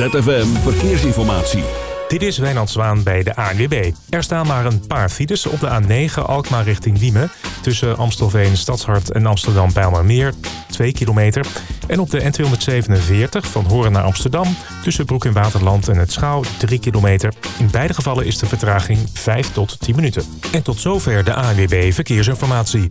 ZFM Verkeersinformatie. Dit is Wijnand Zwaan bij de ANWB. Er staan maar een paar files op de A9 Alkmaar richting Diemen... tussen Amstelveen, Stadshart en Amsterdam Bijlmermeer, 2 kilometer. En op de N247 van Horen naar Amsterdam... tussen Broek in Waterland en het Schouw, 3 kilometer. In beide gevallen is de vertraging 5 tot 10 minuten. En tot zover de ANWB Verkeersinformatie.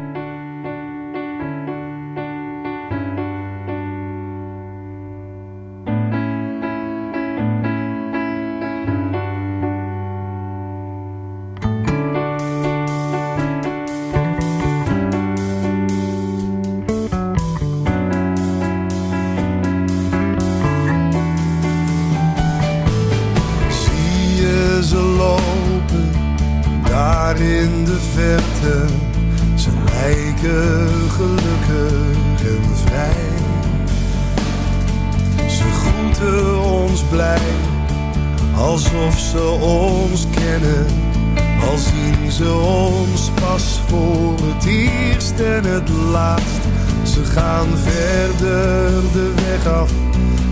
Ze gaan verder de weg af,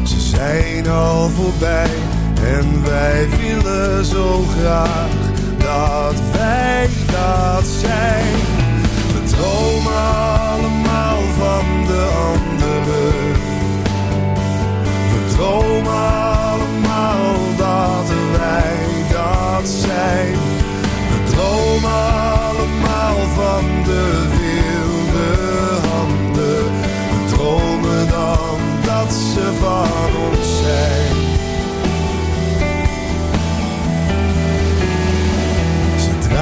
ze zijn al voorbij. En wij willen zo graag dat wij dat zijn. We dromen allemaal van de anderen. We dromen allemaal dat wij dat zijn. We dromen allemaal van de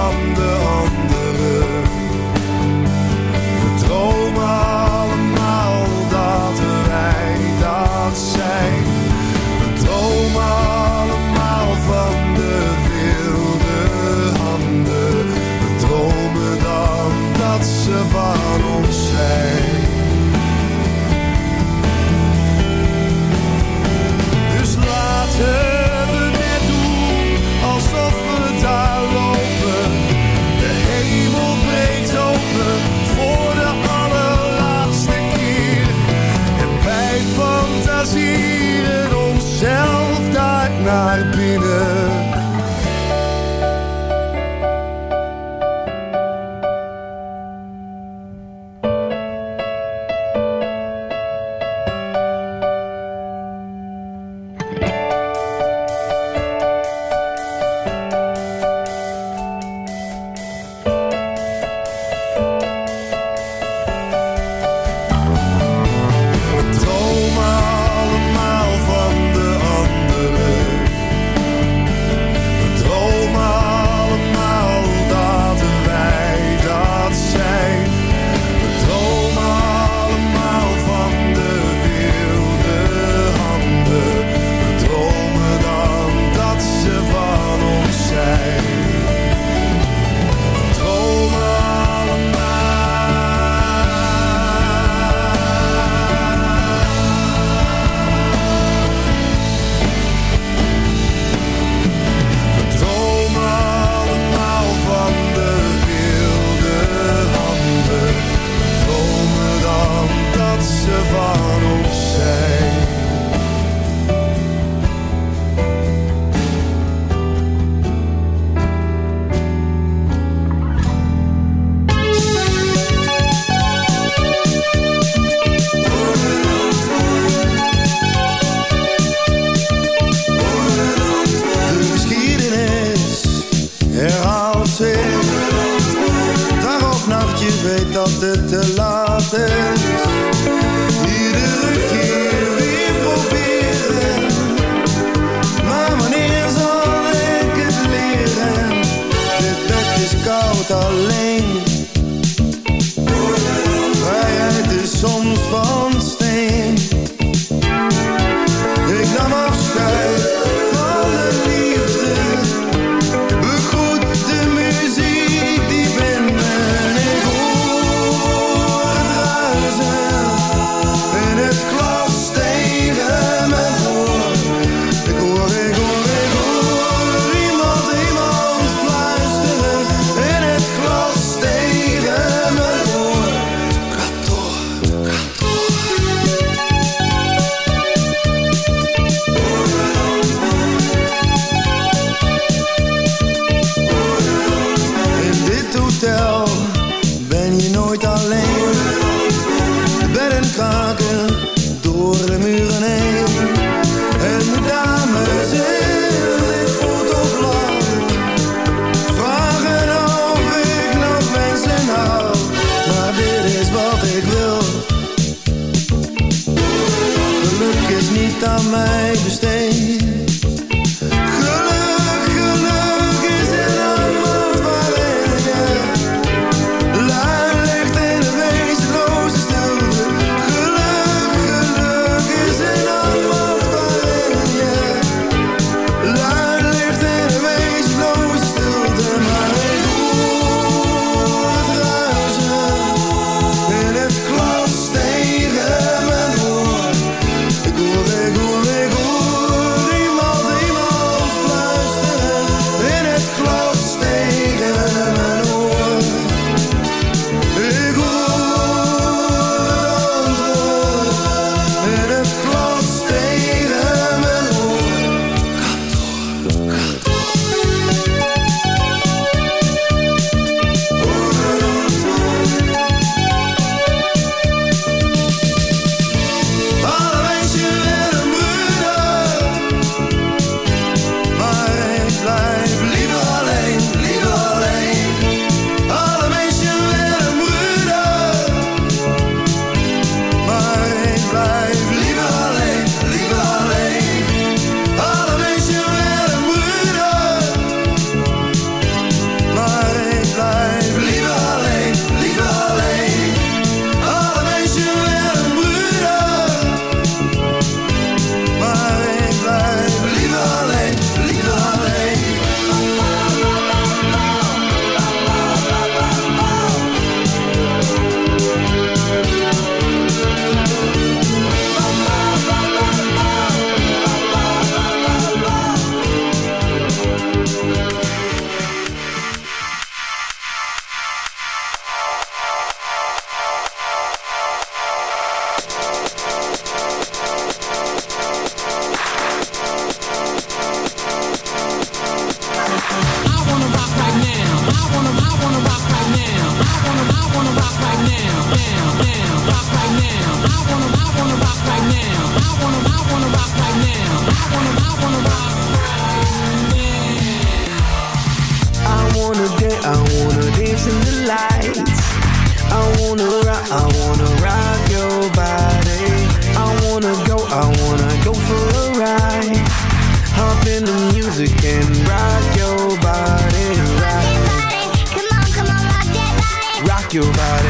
Van de anderen. Naar binnen.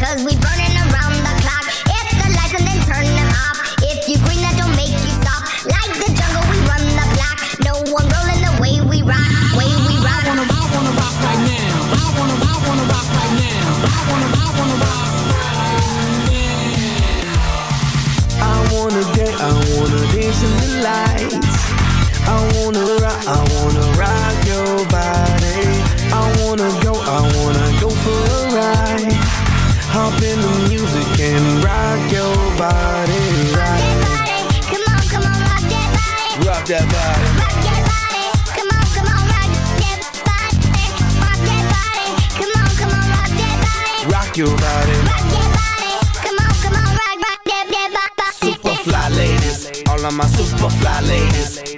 Cause we're burning around the clock. Hit the lights and then turn them off. If you green, that don't make you stop. Like the jungle, we run the block. No one rolling the way we ride, Way we ride. I wanna, I wanna rock right now. I wanna, I wanna rock right now. I wanna, I wanna rock. I wanna dance, I wanna dance in the lights. I wanna rock, I wanna rock your body. I wanna go, I wanna go for a ride. Hop in the music and rock your body. Rock that body. Come on, come on, rock that body. Rock that body. Rock that body. Come on, come on, rock that body. Rock that body. Come on, come on, rock that body. Rock your body. Rock that body. Come on, come on, rock, rock that, that, that, that, that, that, that, that, that, that, that, that,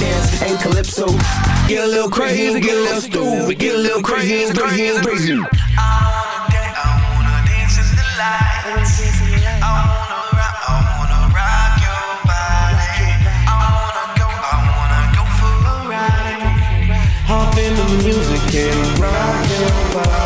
dance and calypso. Get a little crazy, get a little stupid, get a little crazy and crazy and crazy. I wanna dance, to the. I wanna rock, I wanna rock your body. I wanna go, I wanna go for a ride. Hop in the music and rock your body.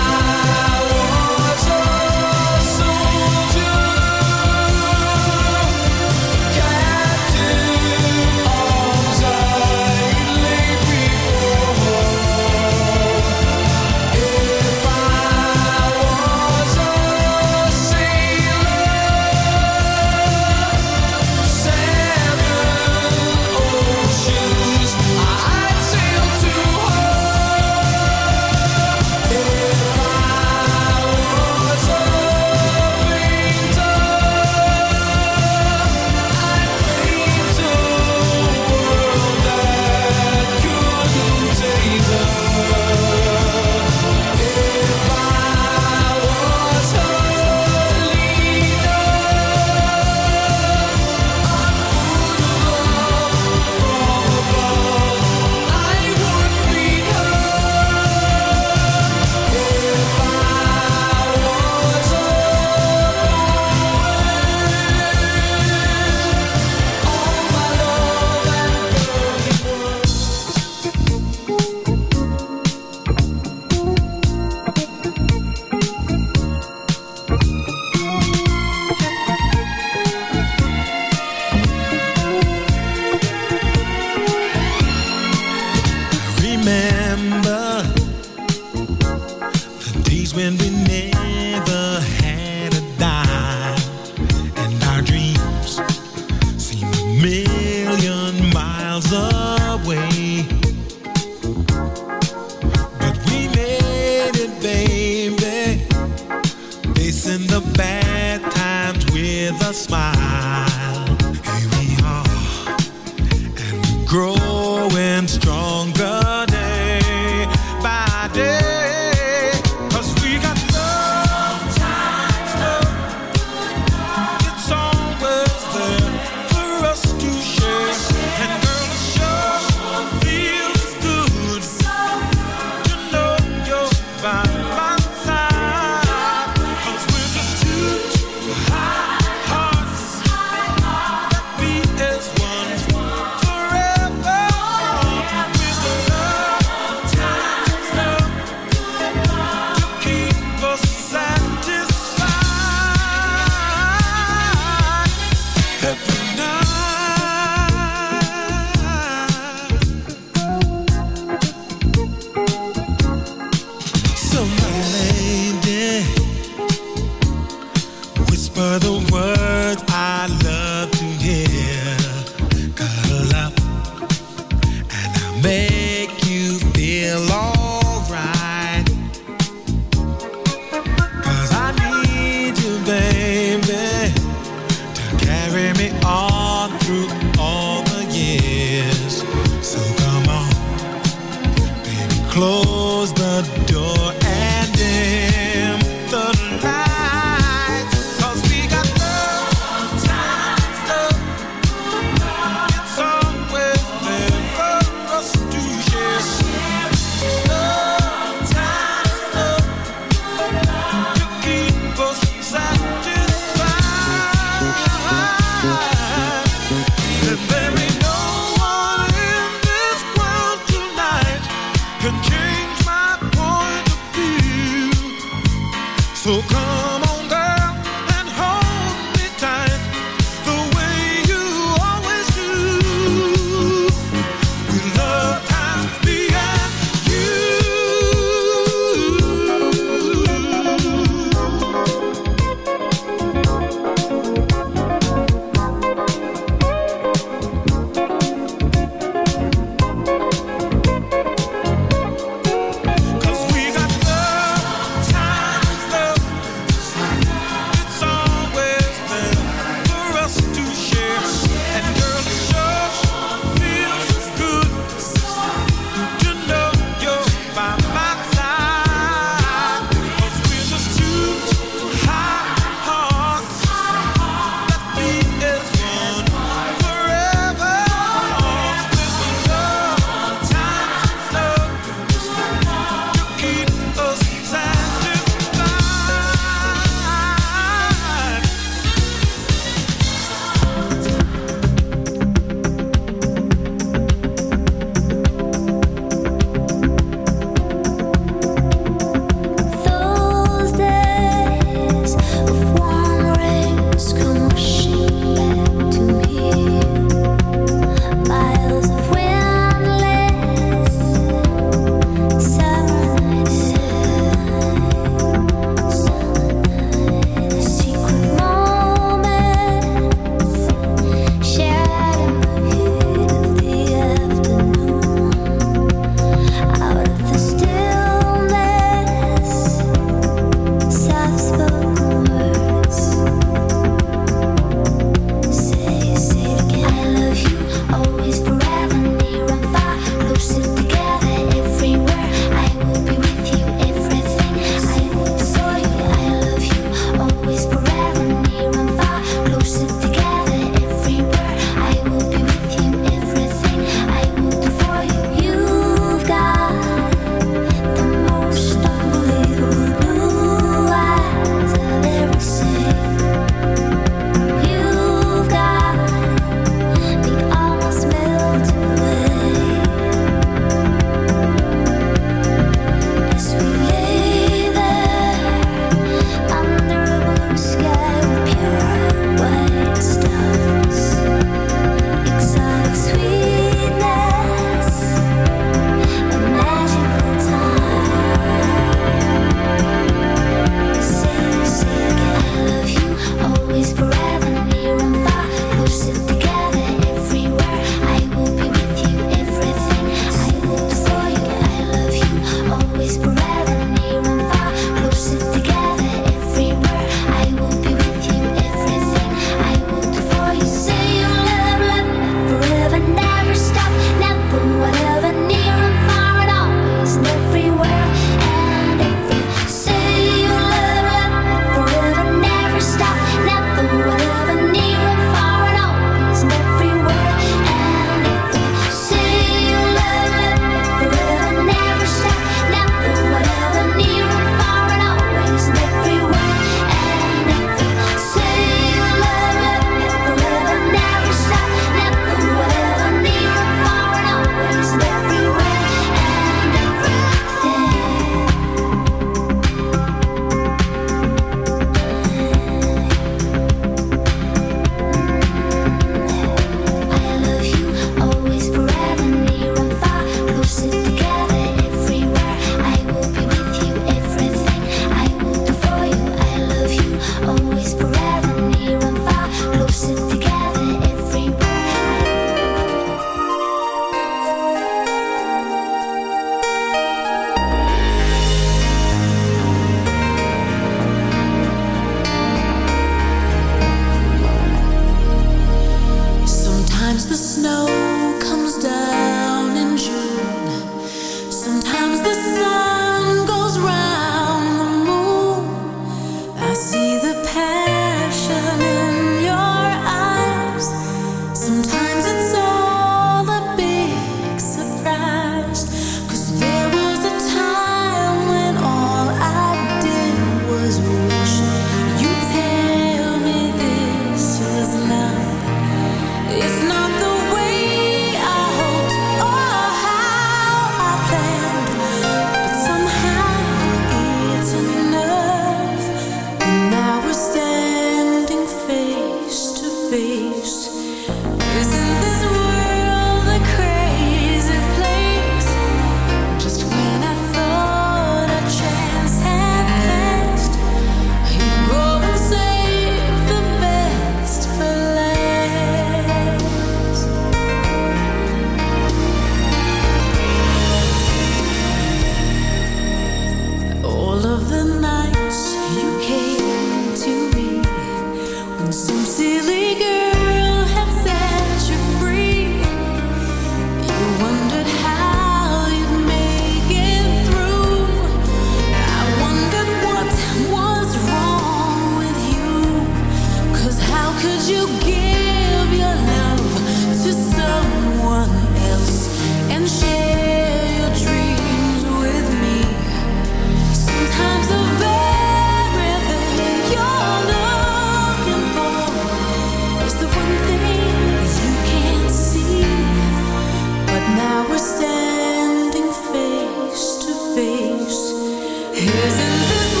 Isn't this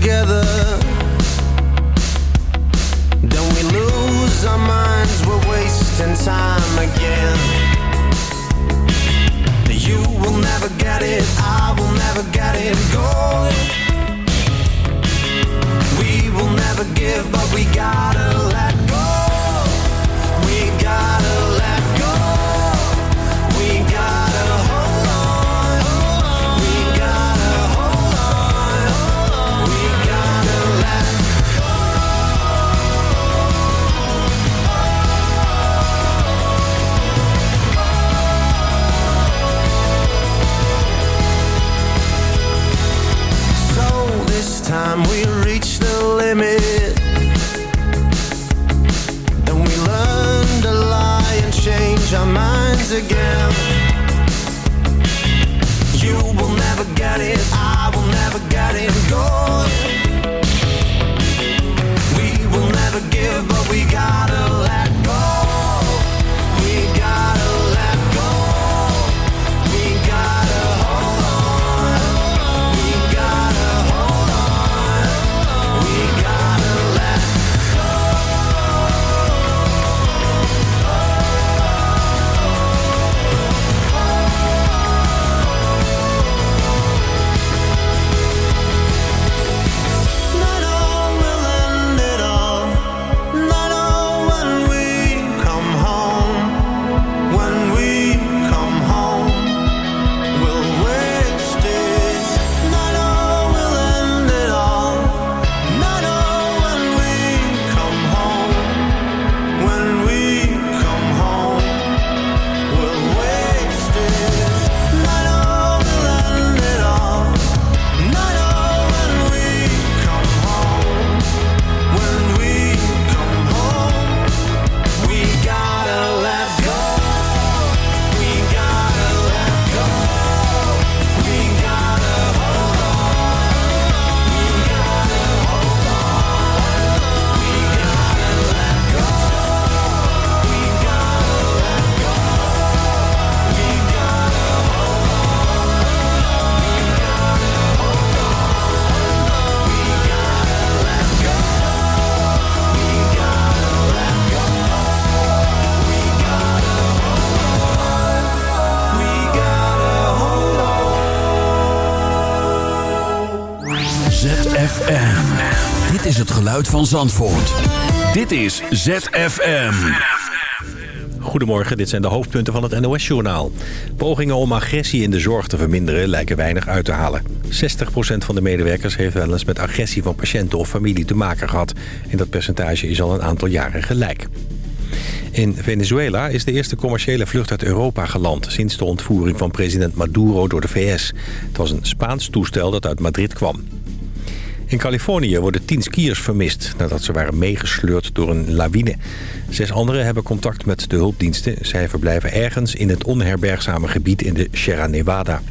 together. Don't we lose our minds, we're wasting time again. You will never get it, I will never get it. Go! We will never give, but we gotta never give, but we gotta Zandvoort. Dit is ZFM. Goedemorgen, dit zijn de hoofdpunten van het NOS-journaal. Pogingen om agressie in de zorg te verminderen lijken weinig uit te halen. 60% van de medewerkers heeft wel eens met agressie van patiënten of familie te maken gehad. En dat percentage is al een aantal jaren gelijk. In Venezuela is de eerste commerciële vlucht uit Europa geland... sinds de ontvoering van president Maduro door de VS. Het was een Spaans toestel dat uit Madrid kwam. In Californië worden tien skiers vermist nadat ze waren meegesleurd door een lawine. Zes anderen hebben contact met de hulpdiensten. Zij verblijven ergens in het onherbergzame gebied in de Sierra Nevada.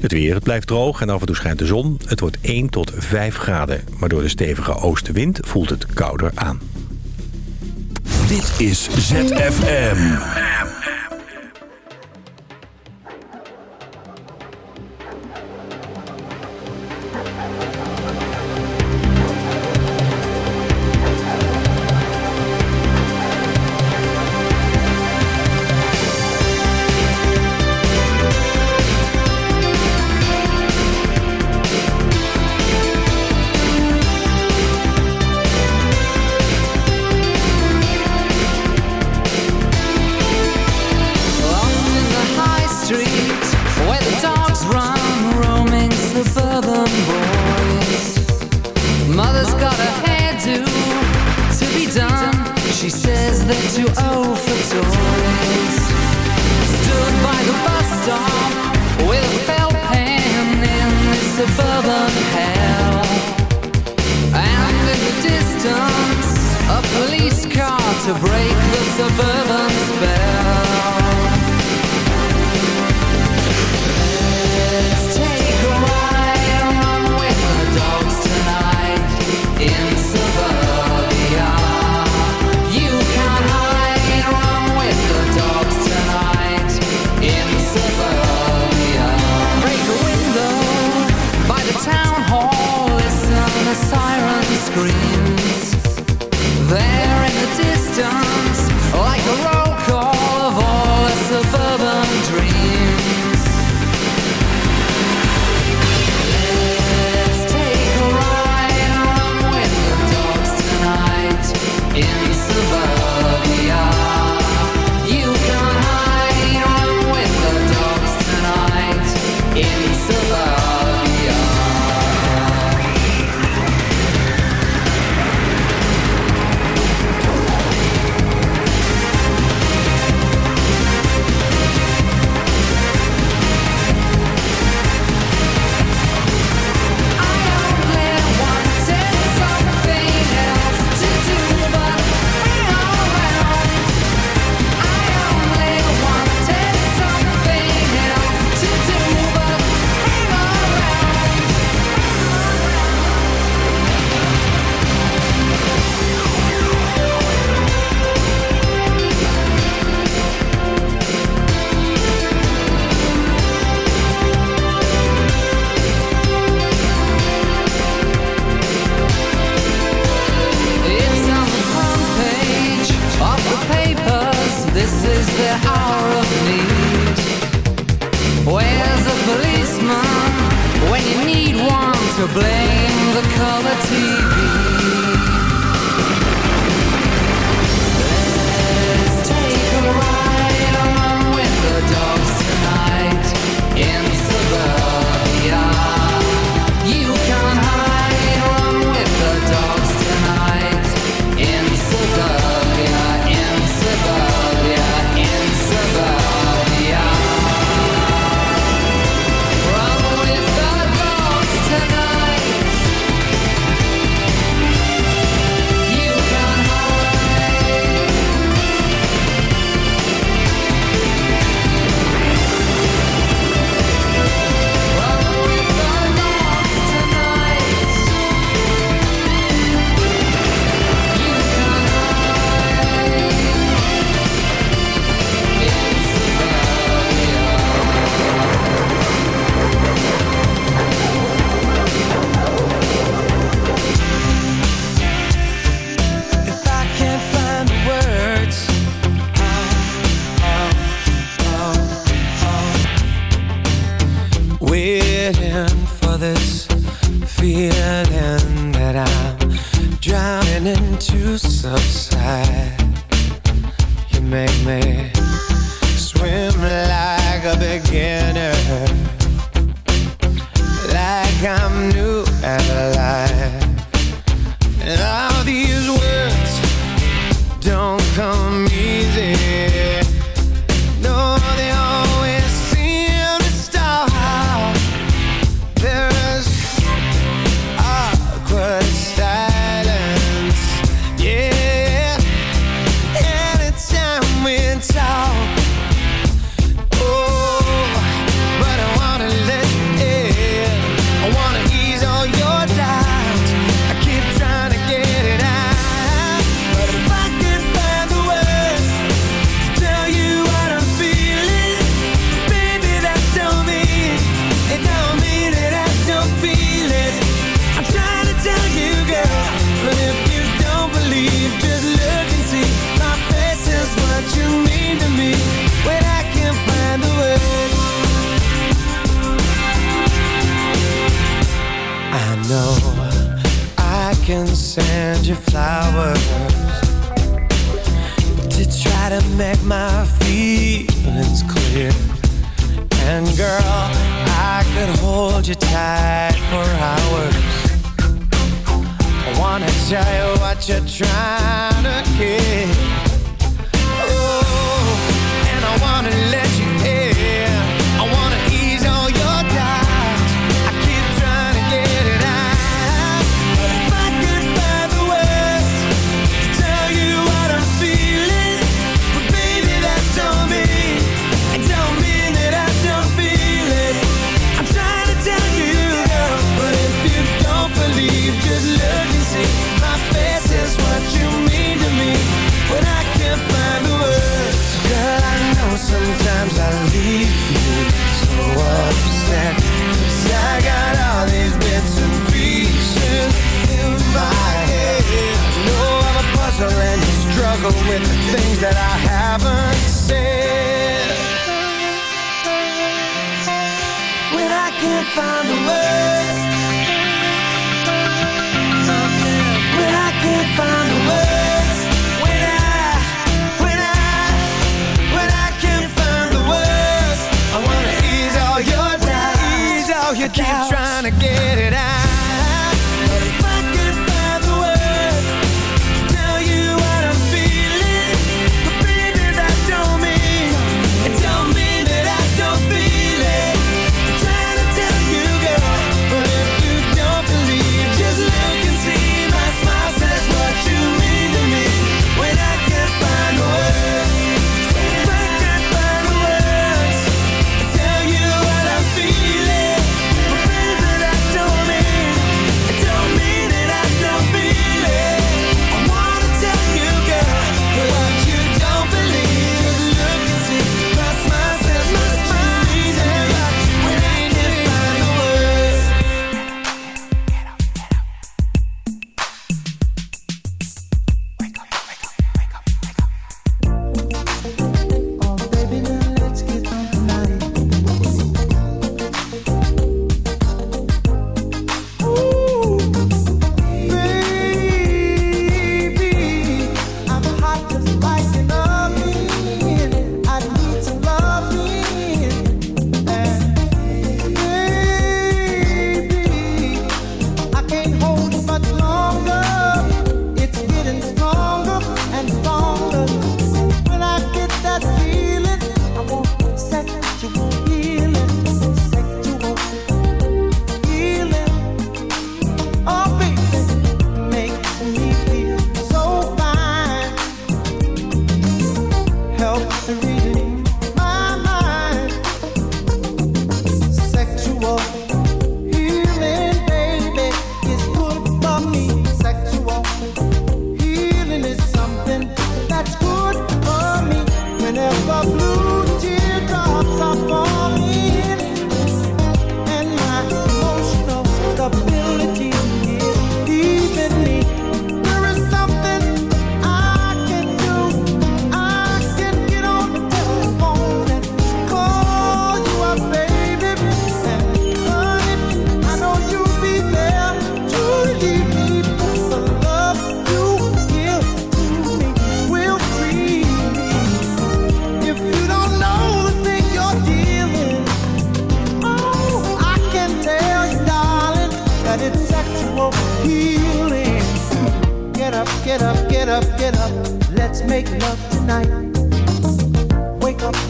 Het weer, het blijft droog en af en toe schijnt de zon. Het wordt 1 tot 5 graden, maar door de stevige oostenwind voelt het kouder aan. Dit is ZFM.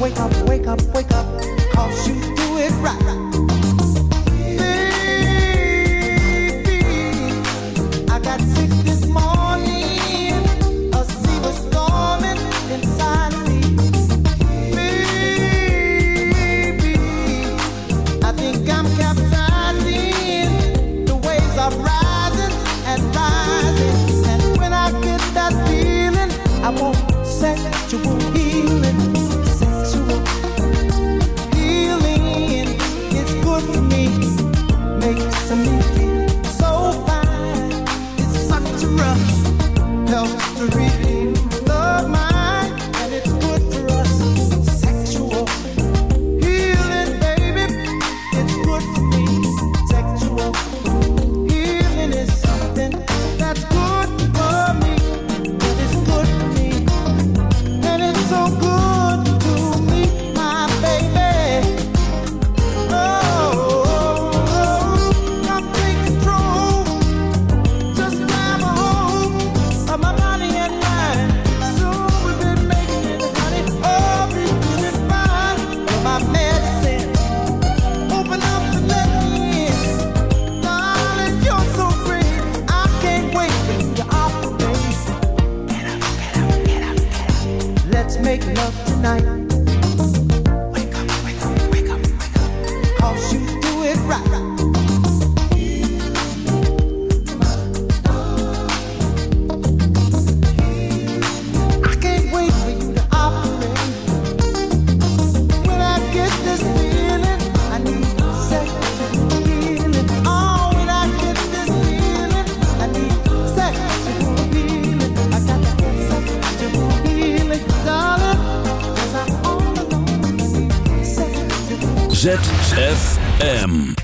Wake up, wake up, wake up, ZFM.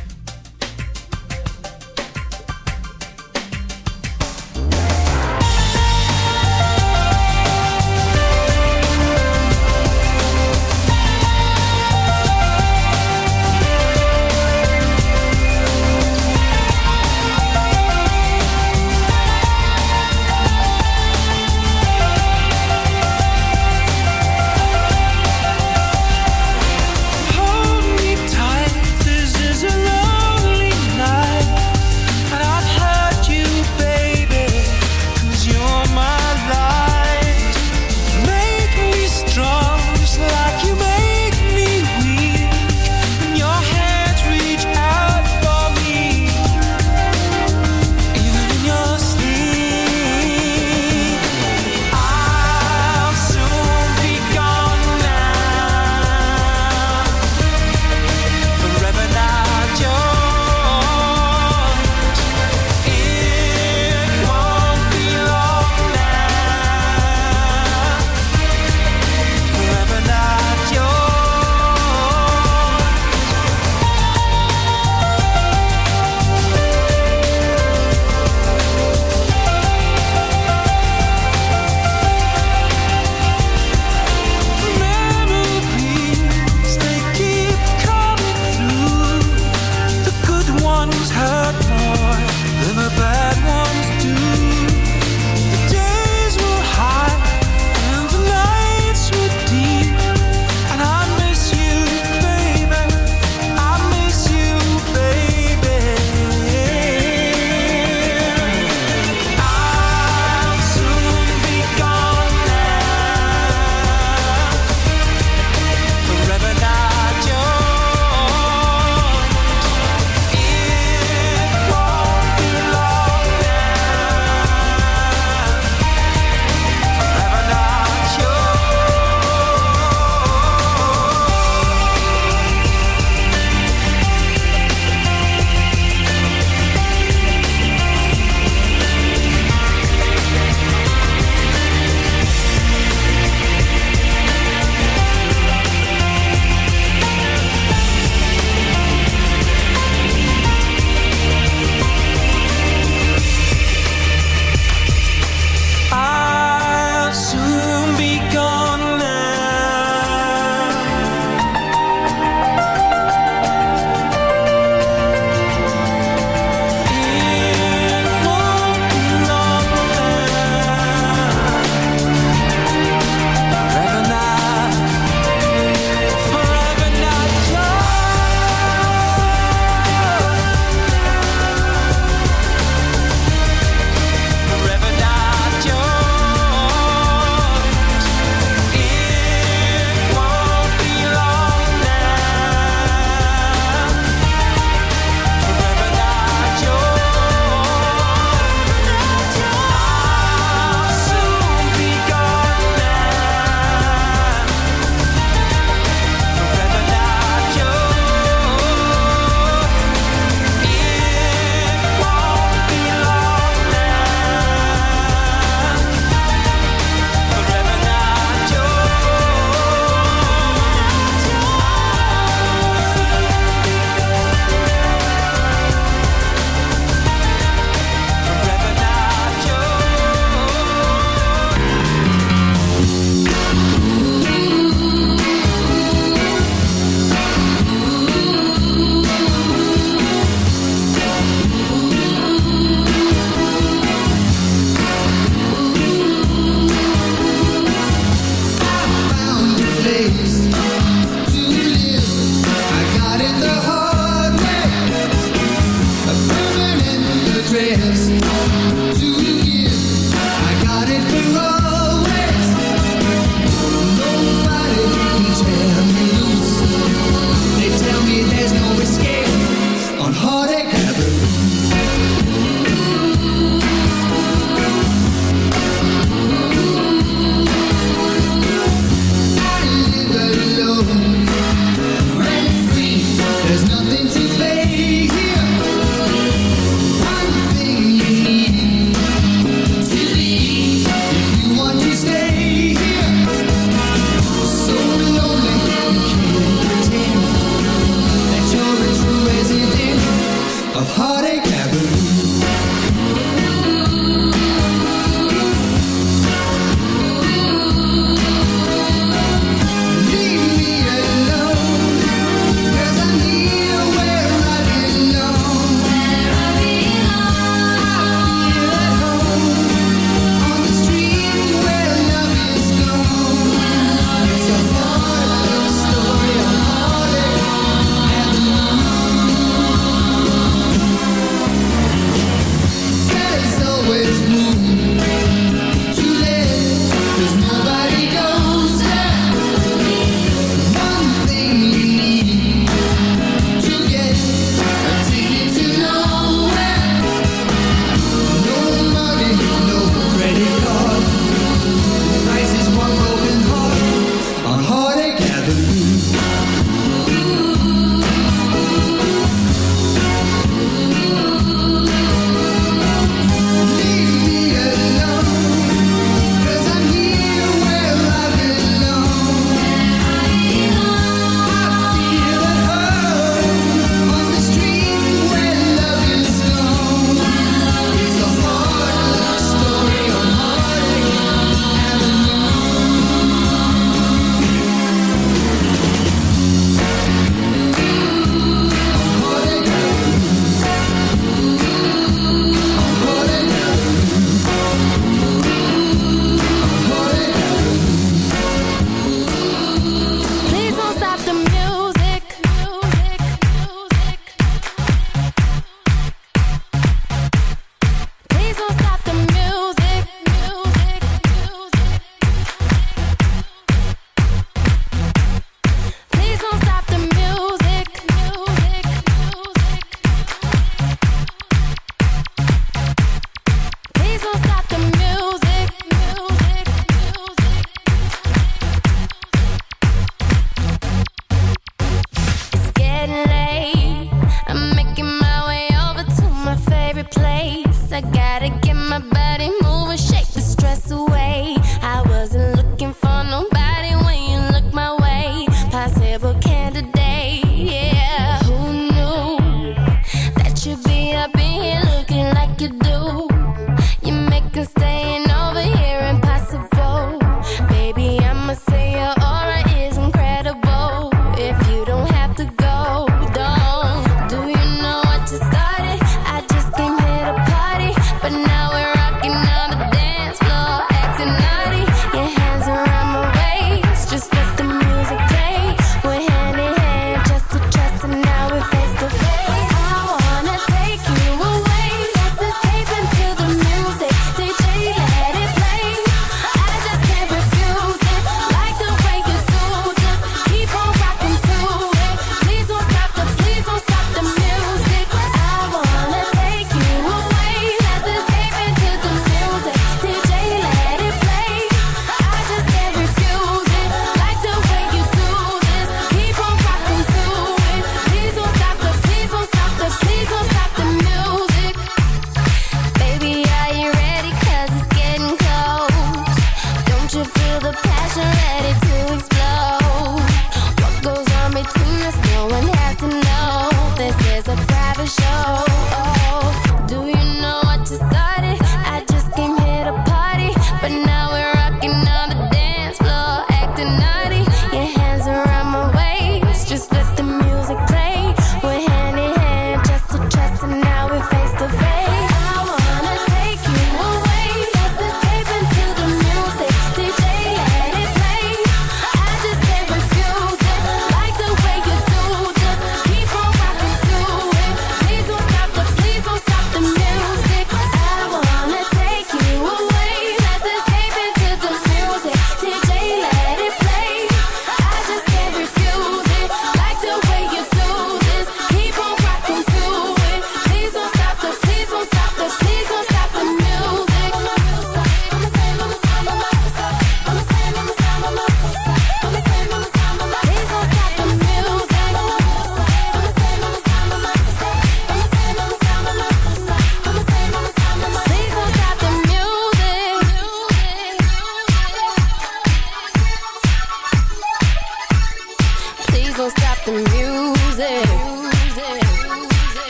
gotta get my.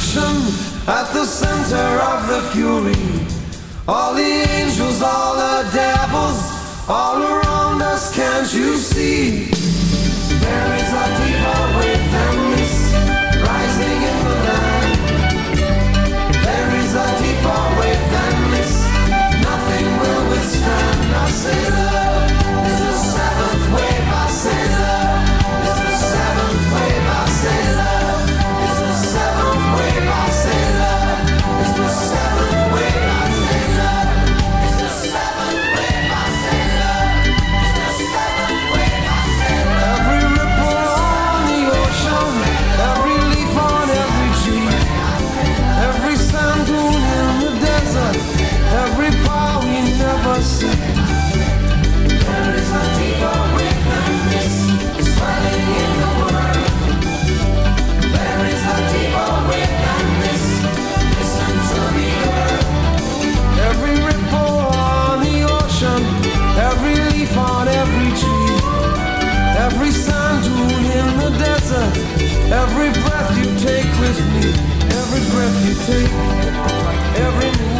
crucifixion at the center of the fury. All the angels, all the devils, all around us, can't you see? There is a deeper way than this, rising in the land. There is a deeper way than this, nothing will withstand. I say love. you take every move.